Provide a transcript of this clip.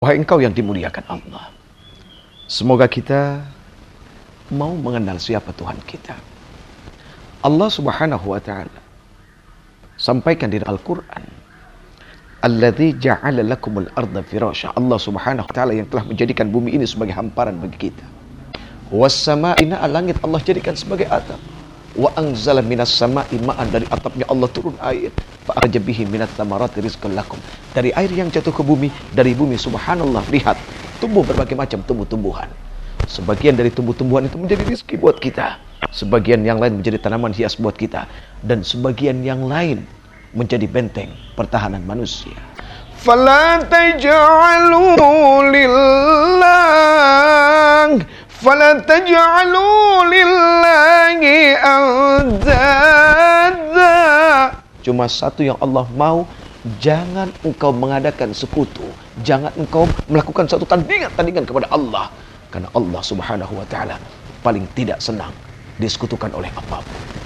Wahai engkau yang dimuliakan Allah. Semoga kita mau mengenal siapa Tuhan kita. Allah Subhanahu wa taala sampaikan di Al-Qur'an Alladzi ja'ala lakumul arda firasha. Allah Subhanahu wa taala yang telah menjadikan bumi ini sebagai hamparan bagi kita. Was sama'ina langit Allah jadikan sebagai atap wa anzala minas sama'i ma'an dari atapnya Allah turun air. Fa arjabihi minat thamarati rizqan lakum. Dari air yang jatuh ke bumi dari bumi subhanallah lihat tumbuh berbagai macam tumbuh-tumbuhan. Sebagian dari tumbuh-tumbuhan itu menjadi rizki buat kita. Sebagian yang lain menjadi tanaman hias buat kita. Dan sebagian yang lain menjadi benteng pertahanan manusia. Fala taj'alu lillah fala taj'alu lillahi cuma satu yang Allah mau jangan engkau mengadakan sekutu. Jangan engkau melakukan satu tandingan-tandingan kepada Allah. Karena Allah Subhanahu wa taala paling tidak senang disekutukan oleh apapun